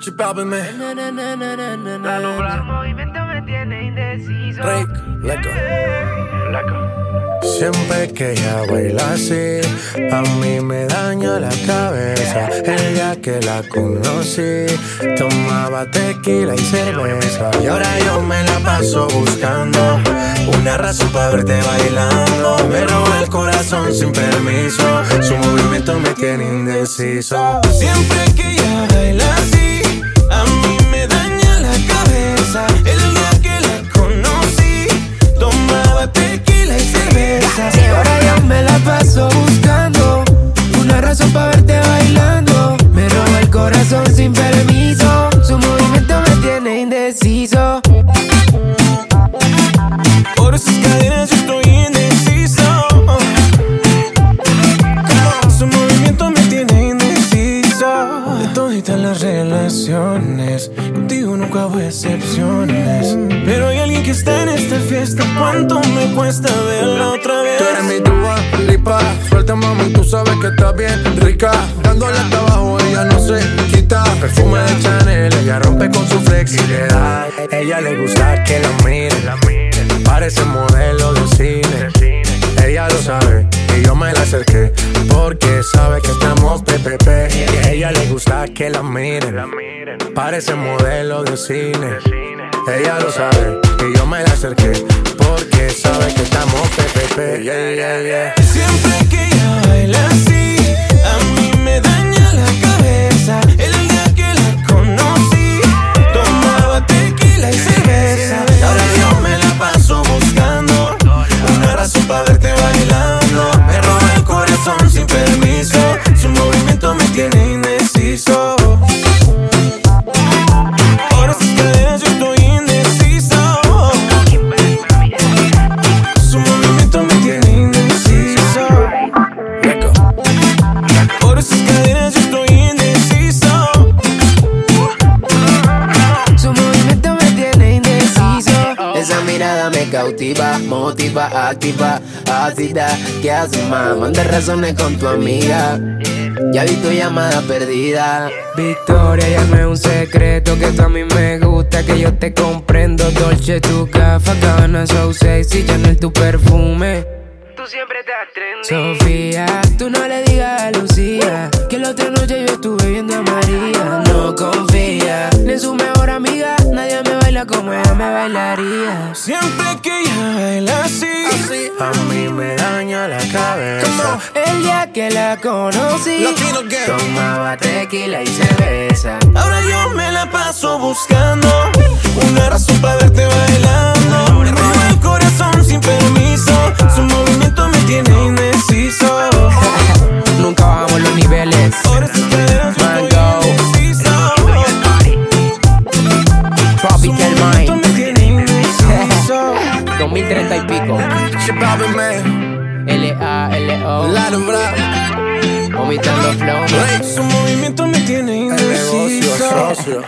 Chipápeme. La lograr movimiento me tiene indeciso. Rick, Siempre que ella baila así, a mí me daña la cabeza. El día que la conocí, tomaba tequila y cerveza. Y ahora yo me la paso buscando una razón para verte bailando. Me roba el corazón sin permiso, su movimiento me tiene indeciso. Siempre que ella baila así, toditas las relaciones, contigo nunca hago excepciones. Pero hay alguien que está en esta fiesta. ¿Cuánto me cuesta verla otra vez? Tú eres mi tuba, lipa. Suelta, mami, tú sabes que está bien rica. Dándole hasta abajo, ella no se quita. Perfume de Chanel, ella rompe con su flexibilidad. Ella le gusta que la miren. Parece modelo de cine. Ella lo sabe y yo me la acerqué porque sabe que estamos PPP. Y a ella le gusta que la miren. Parece modelo de cine. Ella lo sabe y yo me la acerqué porque sabe que estamos PPP. Yeah, yeah, yeah. Siempre que me cautiva, motiva, activa, ácida. ¿Qué haces, más? Manda razones con tu amiga. Ya vi tu llamada perdida. Victoria, ya no es un secreto que tú a mí me gusta, que yo te comprendo. Dolce, tu gafa, cabana, so sexy, Chanel, tu perfume. Tú siempre estás trendy. Sofía, tú no le como ella me bailaría. Siempre que ella baila así, a mí me daña la cabeza. El día que la conocí, Latino tomaba tequila y cerveza. Ahora yo me la paso buscando pico. Chipápeme, L-A-L-O. Lado Bravo. Vomitando flow. Su movimiento me tiene indeciso.